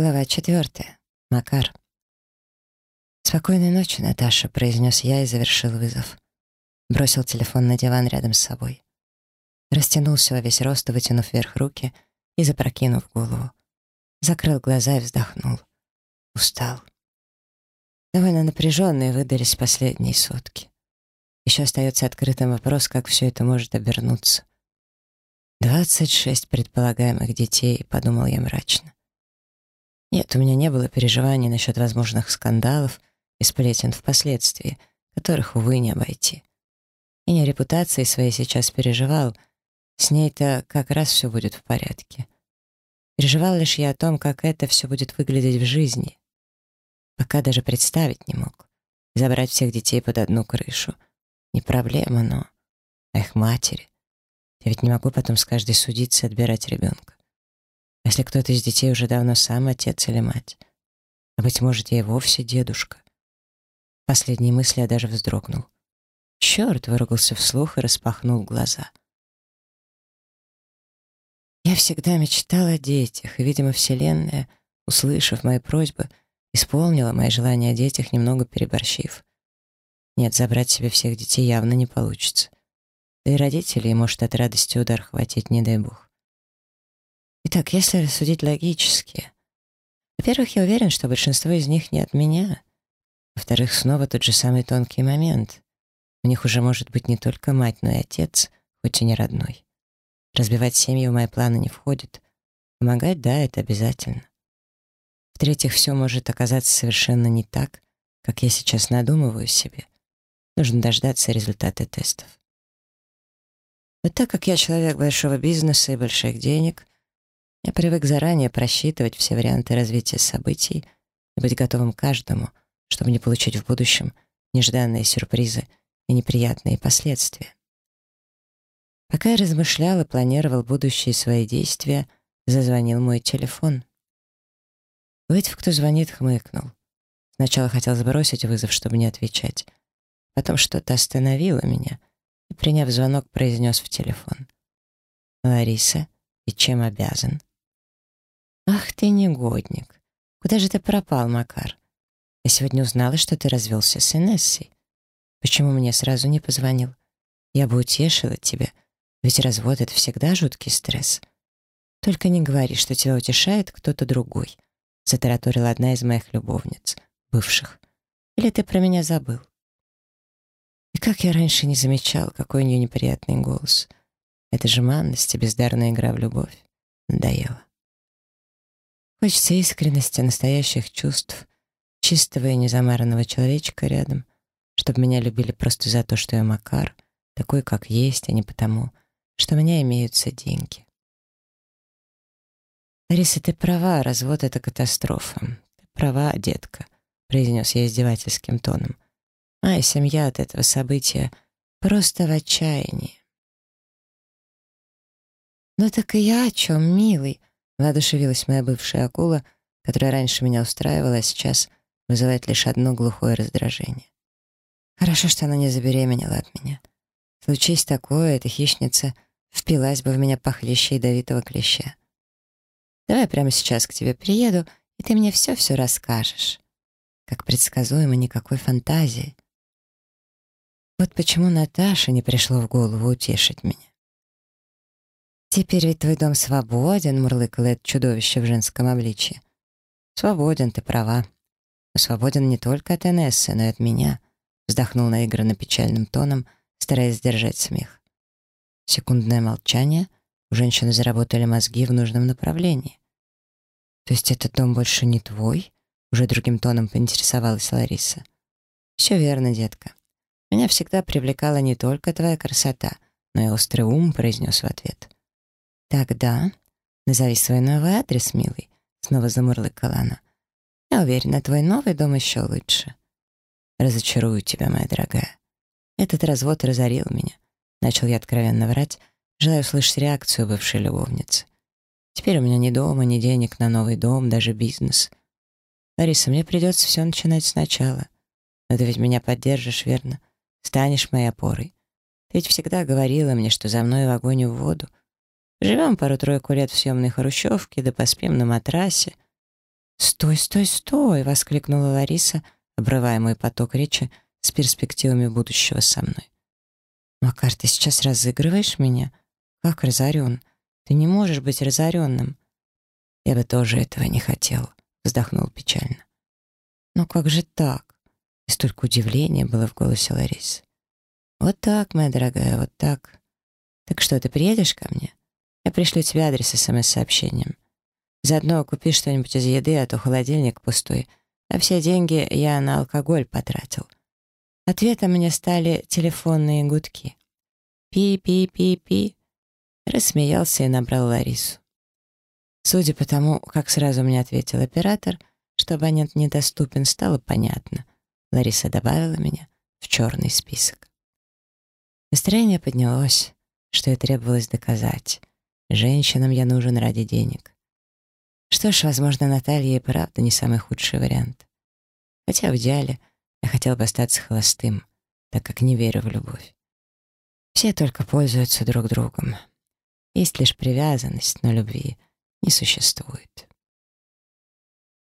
Глава четвертая. Макар. «Спокойной ночи, Наташа», — произнес я и завершил вызов. Бросил телефон на диван рядом с собой. Растянулся во весь рост, вытянув вверх руки и запрокинув голову. Закрыл глаза и вздохнул. Устал. Довольно напряженные выдались последние сутки. Еще остается открытым вопрос, как все это может обернуться. «Двадцать шесть предполагаемых детей», — подумал я мрачно. Нет, у меня не было переживаний насчет возможных скандалов и сплетен впоследствии, которых, увы, не обойти. И не репутацией своей сейчас переживал, с ней-то как раз все будет в порядке. Переживал лишь я о том, как это все будет выглядеть в жизни. Пока даже представить не мог. Забрать всех детей под одну крышу. Не проблема, но... Их матери? Я ведь не могу потом с каждой судиться отбирать ребенка. Если кто-то из детей уже давно сам отец или мать? А быть может, я и вовсе дедушка? Последние мысли я даже вздрогнул. Черт, выругался вслух и распахнул глаза. Я всегда мечтал о детях, и, видимо, Вселенная, услышав мои просьбы, исполнила мои желания о детях, немного переборщив. Нет, забрать себе всех детей явно не получится. Да и родителей может от радости удар хватить, не дай бог. Итак, если рассудить логически, во-первых, я уверен, что большинство из них не от меня. Во-вторых, снова тот же самый тонкий момент. У них уже может быть не только мать, но и отец, хоть и не родной. Разбивать семьи в мои планы не входит. Помогать — да, это обязательно. В-третьих, все может оказаться совершенно не так, как я сейчас надумываю себе. Нужно дождаться результата тестов. Вот так как я человек большого бизнеса и больших денег, я привык заранее просчитывать все варианты развития событий и быть готовым к каждому, чтобы не получить в будущем нежданные сюрпризы и неприятные последствия. Пока я размышлял и планировал будущие свои действия, зазвонил мой телефон. Увидев, кто звонит, хмыкнул. Сначала хотел сбросить вызов, чтобы не отвечать. Потом что-то остановило меня, и, приняв звонок, произнес в телефон. «Лариса, и чем обязан?» «Ах ты негодник! Куда же ты пропал, Макар? Я сегодня узнала, что ты развелся с Инессой. Почему мне сразу не позвонил? Я бы утешила тебя, ведь развод — это всегда жуткий стресс. Только не говори, что тебя утешает кто-то другой», — затараторила одна из моих любовниц, бывших. «Или ты про меня забыл?» И как я раньше не замечал, какой у нее неприятный голос. Это же манность и бездарная игра в любовь. Надоело. Хочется искренности, настоящих чувств, чистого и незамаранного человечка рядом, чтобы меня любили просто за то, что я Макар, такой, как есть, а не потому, что у меня имеются деньги. «Лариса, ты права, развод — это катастрофа. Ты права, детка», — произнес я издевательским тоном. «А и семья от этого события просто в отчаянии». «Ну так и я о чем, милый?» Воодушевилась моя бывшая акула, которая раньше меня устраивала, а сейчас вызывает лишь одно глухое раздражение. Хорошо, что она не забеременела от меня. Случись такое, эта хищница впилась бы в меня похлеще ядовитого клеща. Давай прямо сейчас к тебе приеду, и ты мне все-все расскажешь. Как предсказуемо, никакой фантазии. Вот почему Наташе не пришло в голову утешить меня. «Теперь ведь твой дом свободен», — мурлыкало это чудовище в женском обличье. «Свободен, ты права. Но свободен не только от Энессы, но и от меня», — вздохнул наигранно печальным тоном, стараясь сдержать смех. Секундное молчание. У женщины заработали мозги в нужном направлении. «То есть этот дом больше не твой?» — уже другим тоном поинтересовалась Лариса. «Все верно, детка. Меня всегда привлекала не только твоя красота, но и острый ум», — произнес в ответ. «Тогда назови свой новый адрес, милый», — снова замурлыкала она. «Я уверена, твой новый дом еще лучше». «Разочарую тебя, моя дорогая. Этот развод разорил меня». Начал я откровенно врать, желая услышать реакцию бывшей любовницы. «Теперь у меня ни дома, ни денег на новый дом, даже бизнес. Лариса, мне придется все начинать сначала. Но ты ведь меня поддержишь, верно? Станешь моей опорой. Ты ведь всегда говорила мне, что за мной в огонь и в воду. Живем пару-тройку лет в съемной хрущевке, да поспим на матрасе. «Стой, стой, стой!» — воскликнула Лариса, обрывая мой поток речи с перспективами будущего со мной. «Макар, ты сейчас разыгрываешь меня? Как разорен? Ты не можешь быть разоренным». «Я бы тоже этого не хотел», — вздохнул печально. «Но как же так?» И столько удивления было в голосе Ларисы. «Вот так, моя дорогая, вот так. Так что, ты приедешь ко мне? Я пришлю тебе адрес смс-сообщением. Заодно купи что-нибудь из еды, а то холодильник пустой, а все деньги я на алкоголь потратил. Ответом мне стали телефонные гудки. «Пи-пи-пи-пи», рассмеялся и набрал Ларису. Судя по тому, как сразу мне ответил оператор, что абонент недоступен, стало понятно. Лариса добавила меня в черный список. Настроение поднялось, что и требовалось доказать. Женщинам я нужен ради денег. Что ж, возможно, Наталья и правда не самый худший вариант. Хотя в идеале я хотел бы остаться холостым, так как не верю в любовь. Все только пользуются друг другом. Есть лишь привязанность, но любви не существует.